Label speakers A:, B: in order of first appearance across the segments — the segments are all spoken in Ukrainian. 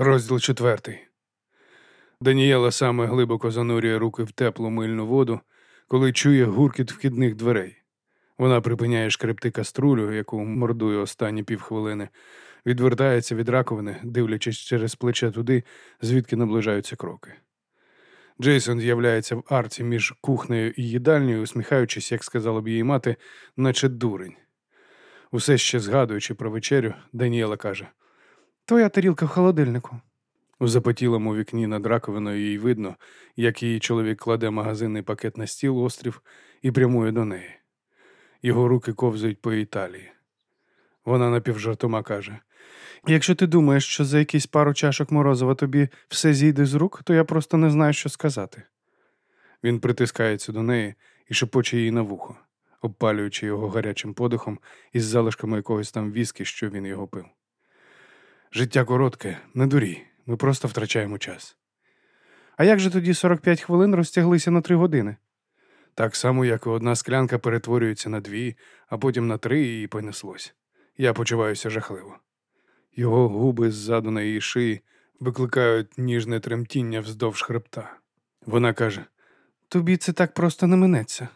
A: Розділ четвертий. Даніела саме глибоко занурює руки в теплу мильну воду, коли чує гуркіт вхідних дверей. Вона припиняє шкребти каструлю, яку мордує останні півхвилини, відвертається від раковини, дивлячись через плече туди, звідки наближаються кроки. Джейсон з'являється в арці між кухнею і їдальнею, усміхаючись, як сказала б її мати, наче дурень. Усе ще згадуючи про вечерю, Даніела каже: Твоя тарілка в холодильнику. У запотілому вікні над раковиною їй видно, як її чоловік кладе магазинний пакет на стіл острів і прямує до неї. Його руки ковзають по Італії. Вона напівжартома каже: Якщо ти думаєш, що за якісь пару чашок морозива тобі все зійде з рук, то я просто не знаю, що сказати. Він притискається до неї і шепоче їй на вухо, обпалюючи його гарячим подихом із залишками якогось там віскі, що він його пив. Життя коротке, не дурій, ми просто втрачаємо час. А як же тоді 45 хвилин розтяглися на три години? Так само, як і одна склянка перетворюється на дві, а потім на три і понеслось. Я почуваюся жахливо. Його губи ззаду на її шиї викликають ніжне тремтіння вздовж хребта. Вона каже: Тобі це так просто не минеться.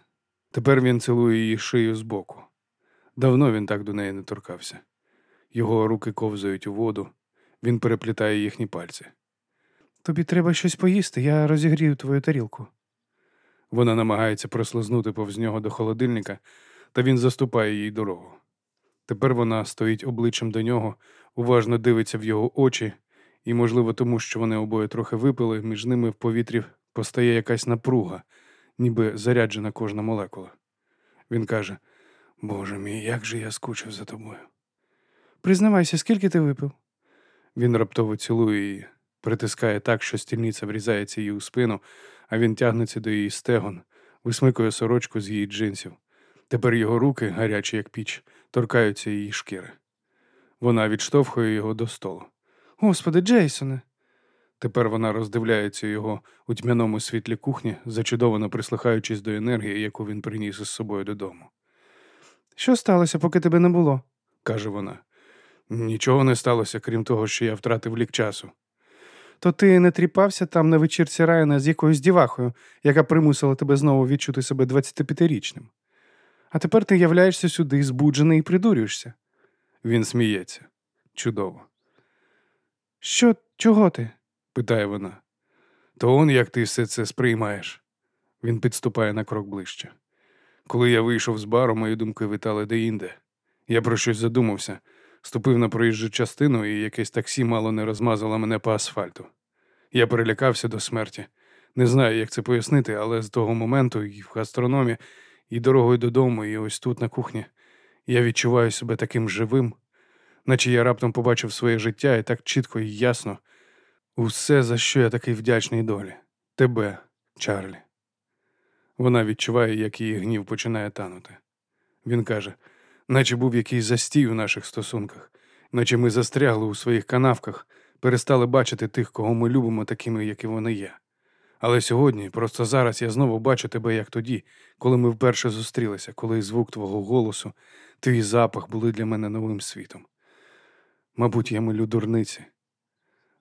A: Тепер він цілує її шию збоку. Давно він так до неї не торкався. Його руки ковзають у воду, він переплітає їхні пальці. Тобі треба щось поїсти, я розігрію твою тарілку. Вона намагається прослизнути повз нього до холодильника, та він заступає їй дорогу. Тепер вона стоїть обличчям до нього, уважно дивиться в його очі, і, можливо, тому що вони обоє трохи випили, між ними в повітрі постає якась напруга, ніби заряджена кожна молекула. Він каже: Боже мій, як же я скучив за тобою. Признавайся, скільки ти випив? Він раптово цілує її, притискає так, що стільниця врізається їй у спину, а він тягнеться до її стегон, висмикує сорочку з її джинсів. Тепер його руки, гарячі, як піч, торкаються її шкіри. Вона відштовхує його до столу. Господи, Джейсоне. Тепер вона роздивляється його у тьмяному світлі кухні, зачудовано прислухаючись до енергії, яку він приніс із собою додому. Що сталося, поки тебе не було? каже вона. Нічого не сталося, крім того, що я втратив лік часу. То ти не тріпався там на вечірці Райана з якоюсь дівахою, яка примусила тебе знову відчути себе 25-річним. А тепер ти являєшся сюди, збуджений і придурюєшся. Він сміється. Чудово. Що, чого ти? питає вона. То он як ти все це сприймаєш. Він підступає на крок ближче. Коли я вийшов з бару, мої думки витали деінде. Я про щось задумався, ступив на проїжджу частину, і якесь таксі мало не розмазало мене по асфальту. Я перелякався до смерті. Не знаю, як це пояснити, але з того моменту і в гастрономі, і дорогою додому, і ось тут на кухні я відчуваю себе таким живим, наче я раптом побачив своє життя і так чітко і ясно. Усе, за що я такий вдячний долі. Тебе, Чарлі. Вона відчуває, як її гнів починає танути. Він каже, наче був якийсь застій у наших стосунках, наче ми застрягли у своїх канавках, перестали бачити тих, кого ми любимо, такими, як і вони є. Але сьогодні, просто зараз я знову бачу тебе, як тоді, коли ми вперше зустрілися, коли звук твого голосу, твій запах були для мене новим світом. Мабуть, я милю дурниці.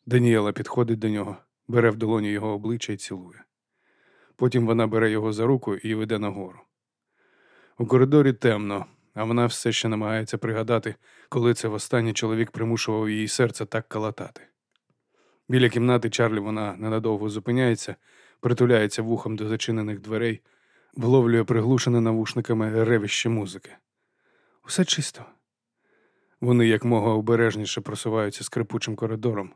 A: Даніела підходить до нього, бере в долоні його обличчя і цілує. Потім вона бере його за руку і веде нагору. У коридорі темно, а вона все ще намагається пригадати, коли це востаннє чоловік примушував її серце так калатати. Біля кімнати Чарлі вона ненадовго зупиняється, притуляється вухом до зачинених дверей, вловлює приглушене навушниками ревище музики. Усе чисто. Вони якмога обережніше просуваються скрипучим коридором,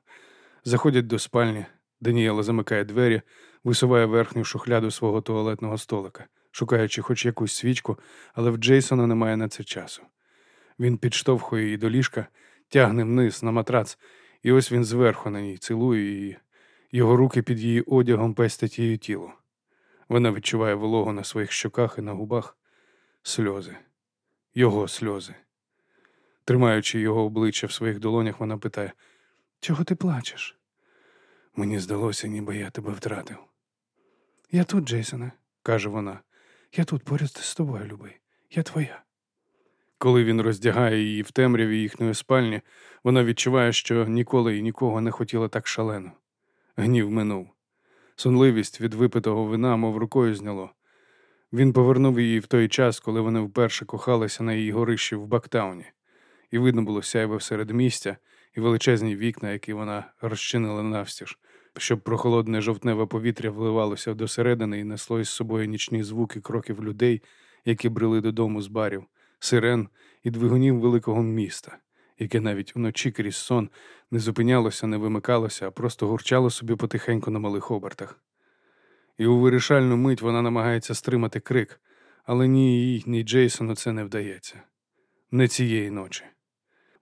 A: заходять до спальні. Даніела замикає двері, висуває верхню шухляду свого туалетного столика, шукаючи хоч якусь свічку, але в Джейсона немає на це часу. Він підштовхує її до ліжка, тягне вниз на матрац, і ось він зверху на ній цілує її. Його руки під її одягом пестять її тіло. Вона відчуває вологу на своїх щоках і на губах сльози, його сльози. Тримаючи його обличчя в своїх долонях, вона питає: Чого ти плачеш? Мені здалося, ніби я тебе втратив. Я тут, Джейсоне, каже вона. Я тут поряд з тобою, любий. Я твоя. Коли він роздягає її в темряві їхньої спальні, вона відчуває, що ніколи і нікого не хотіла так шалено. Гнів минув. Сонливість від випитого вина, мов рукою зняло. Він повернув її в той час, коли вони вперше кохалися на її горищі в Бактауні, і видно було сяйве серед містя і величезні вікна, які вона розчинила навстіж, щоб прохолодне жовтневе повітря вливалося досередини і несло із собою нічні звуки кроків людей, які брели додому з барів, сирен і двигунів великого міста, яке навіть уночі крізь сон не зупинялося, не вимикалося, а просто гурчало собі потихеньку на малих обертах. І у вирішальну мить вона намагається стримати крик, але ні їй, ні Джейсону це не вдається. Не цієї ночі.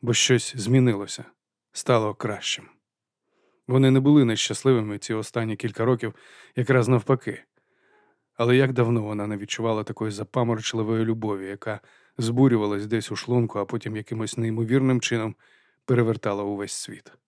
A: Бо щось змінилося, стало кращим. Вони не були нещасливими ці останні кілька років, якраз навпаки. Але як давно вона не відчувала такої запаморочливої любові, яка збурювалась десь у шлунку, а потім якимось неймовірним чином перевертала увесь світ.